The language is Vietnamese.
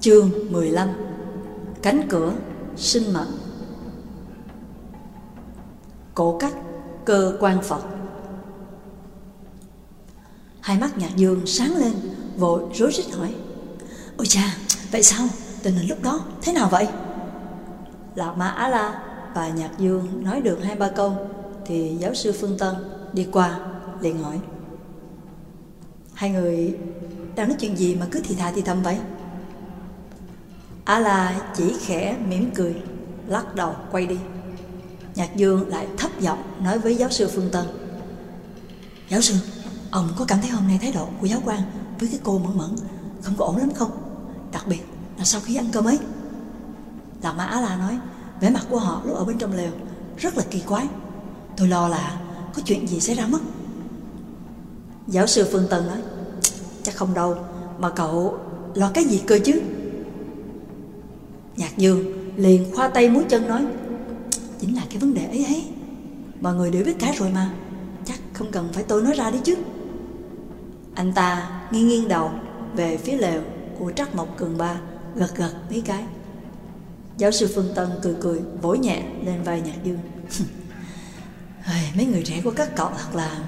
Chương 15 Cánh cửa sinh mệnh Cổ cách cơ quan Phật Hai mắt nhạc dương sáng lên Vội rối rít hỏi Ôi cha, vậy sao? Tình hình lúc đó thế nào vậy? Lạc Ma Á La và Nhạc Dương nói được hai ba câu Thì giáo sư Phương Tân đi qua liền hỏi Hai người đang nói chuyện gì mà cứ thì thà thì thầm vậy? Á La chỉ khẽ mỉm cười, lắc đầu quay đi. Nhạc Dương lại thấp giọng nói với giáo sư Phương Tân. Giáo sư, ông có cảm thấy hôm nay thái độ của giáo quan với cái cô mẫn mẫn không có ổn lắm không? Đặc biệt là sau khi ăn cơm ấy. Lạc Mã Á La nói, vẻ mặt của họ lúc ở bên trong lều rất là kỳ quái. Tôi lo là có chuyện gì xảy ra mất. Giáo sư Phương Tân nói, chắc không đâu, mà cậu lo cái gì cơ chứ? Nhạc Dương liền khoa tay múi chân nói, Chính là cái vấn đề ấy ấy. Mọi người đều biết cả rồi mà. Chắc không cần phải tôi nói ra đi chứ. Anh ta nghiêng nghiêng đầu Về phía lều của Trắc Mộc Cường Ba, Gật gật mấy cái. Giáo sư Phương Tân cười cười, Vỗ nhẹ lên vai Nhạc Dương Mấy người trẻ của các cậu thật là